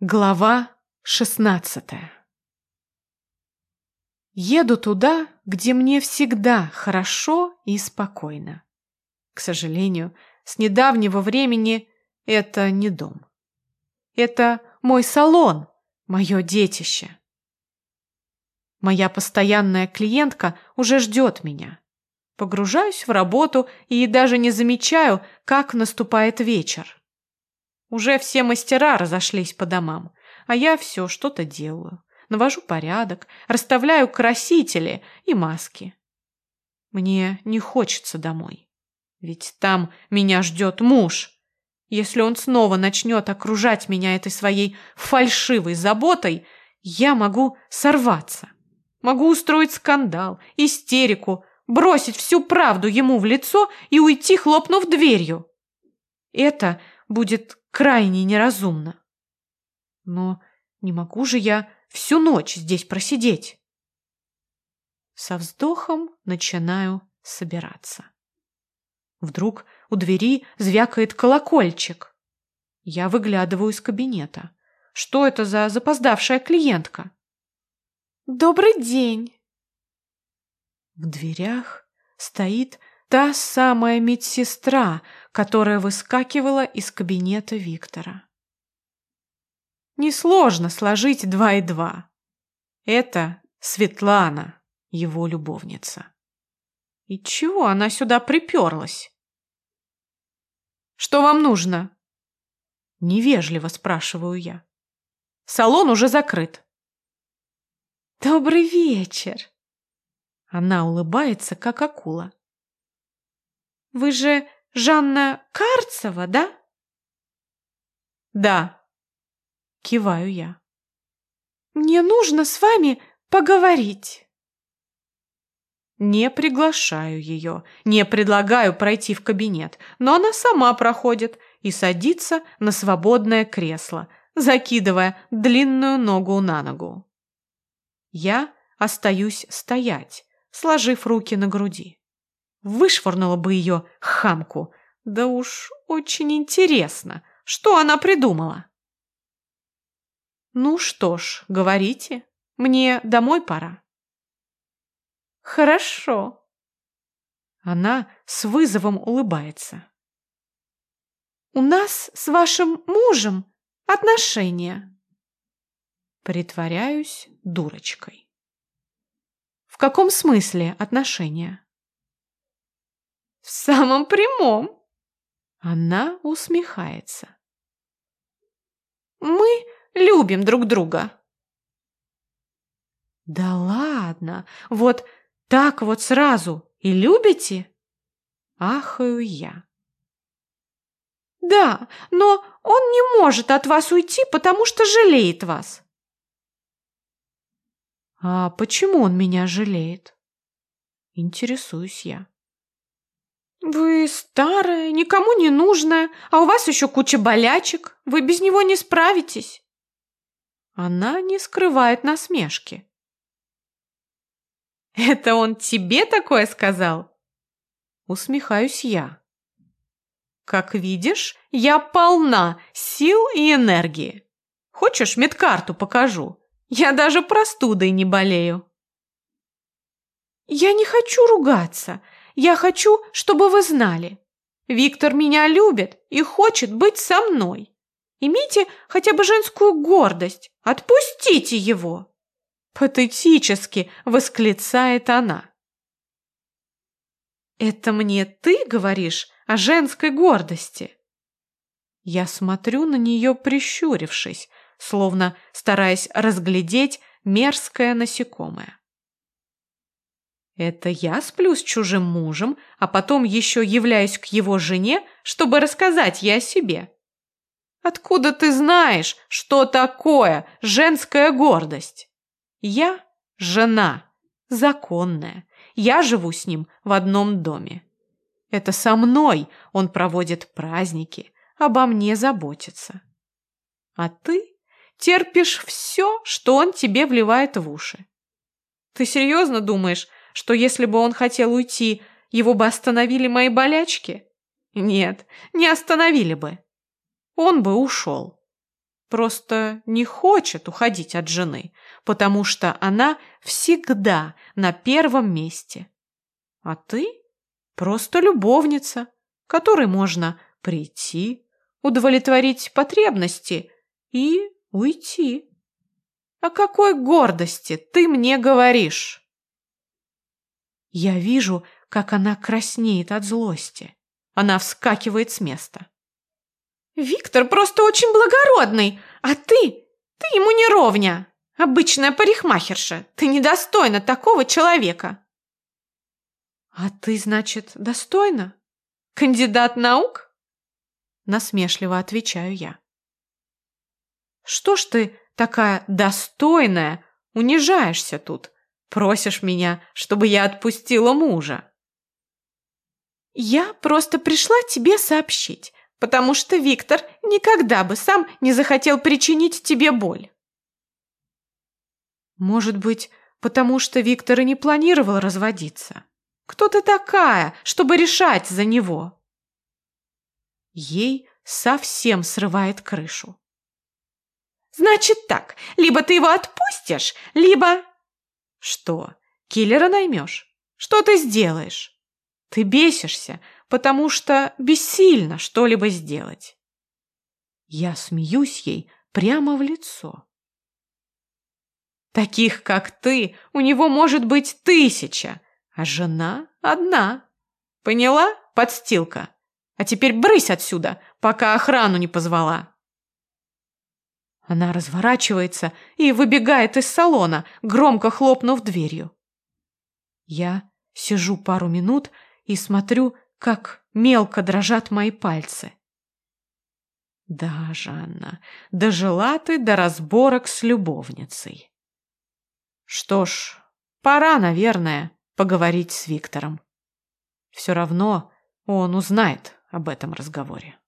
Глава шестнадцатая Еду туда, где мне всегда хорошо и спокойно. К сожалению, с недавнего времени это не дом. Это мой салон, мое детище. Моя постоянная клиентка уже ждет меня. Погружаюсь в работу и даже не замечаю, как наступает вечер. Уже все мастера разошлись по домам, а я все что-то делаю. Навожу порядок, расставляю красители и маски. Мне не хочется домой. Ведь там меня ждет муж. Если он снова начнет окружать меня этой своей фальшивой заботой, я могу сорваться. Могу устроить скандал, истерику, бросить всю правду ему в лицо и уйти, хлопнув дверью. Это будет крайне неразумно. Но не могу же я всю ночь здесь просидеть. Со вздохом начинаю собираться. Вдруг у двери звякает колокольчик. Я выглядываю из кабинета. Что это за запоздавшая клиентка? «Добрый день!» В дверях стоит та самая медсестра, которая выскакивала из кабинета Виктора. Несложно сложить два и два. Это Светлана, его любовница. И чего она сюда приперлась? «Что вам нужно?» Невежливо спрашиваю я. Салон уже закрыт. «Добрый вечер!» Она улыбается, как акула. «Вы же Жанна Карцева, да?» «Да», — киваю я. «Мне нужно с вами поговорить». Не приглашаю ее, не предлагаю пройти в кабинет, но она сама проходит и садится на свободное кресло, закидывая длинную ногу на ногу. Я остаюсь стоять, сложив руки на груди. Вышвырнула бы ее хамку. Да уж очень интересно, что она придумала. Ну что ж, говорите, мне домой пора. Хорошо. Она с вызовом улыбается. У нас с вашим мужем отношения. Притворяюсь дурочкой. В каком смысле отношения? В самом прямом. Она усмехается. Мы любим друг друга. Да ладно, вот так вот сразу и любите? Ахаю я. Да, но он не может от вас уйти, потому что жалеет вас. А почему он меня жалеет? Интересуюсь я. «Вы старая, никому не нужная, а у вас еще куча болячек. Вы без него не справитесь». Она не скрывает насмешки. «Это он тебе такое сказал?» Усмехаюсь я. «Как видишь, я полна сил и энергии. Хочешь, медкарту покажу? Я даже простудой не болею». «Я не хочу ругаться. Я хочу, чтобы вы знали. Виктор меня любит и хочет быть со мной. Имейте хотя бы женскую гордость. Отпустите его!» Патетически восклицает она. «Это мне ты говоришь о женской гордости?» Я смотрю на нее, прищурившись, словно стараясь разглядеть мерзкое насекомое. Это я сплю с чужим мужем, а потом еще являюсь к его жене, чтобы рассказать ей о себе. Откуда ты знаешь, что такое женская гордость? Я жена, законная. Я живу с ним в одном доме. Это со мной он проводит праздники, обо мне заботится. А ты терпишь все, что он тебе вливает в уши. Ты серьезно думаешь, что если бы он хотел уйти, его бы остановили мои болячки? Нет, не остановили бы. Он бы ушел. просто не хочет уходить от жены, потому что она всегда на первом месте. А ты просто любовница, которой можно прийти, удовлетворить потребности и уйти. О какой гордости ты мне говоришь? Я вижу, как она краснеет от злости. Она вскакивает с места. «Виктор просто очень благородный, а ты, ты ему не ровня. Обычная парикмахерша, ты недостойна такого человека». «А ты, значит, достойна? Кандидат наук?» Насмешливо отвечаю я. «Что ж ты такая достойная, унижаешься тут?» Просишь меня, чтобы я отпустила мужа. Я просто пришла тебе сообщить, потому что Виктор никогда бы сам не захотел причинить тебе боль. Может быть, потому что Виктор и не планировал разводиться. Кто ты такая, чтобы решать за него? Ей совсем срывает крышу. Значит так, либо ты его отпустишь, либо... Что, киллера наймешь? Что ты сделаешь? Ты бесишься, потому что бессильно что-либо сделать. Я смеюсь ей прямо в лицо. Таких, как ты, у него может быть тысяча, а жена одна. Поняла, подстилка? А теперь брысь отсюда, пока охрану не позвала. Она разворачивается и выбегает из салона, громко хлопнув дверью. Я сижу пару минут и смотрю, как мелко дрожат мои пальцы. Да, Жанна, дожила ты до разборок с любовницей. Что ж, пора, наверное, поговорить с Виктором. Все равно он узнает об этом разговоре.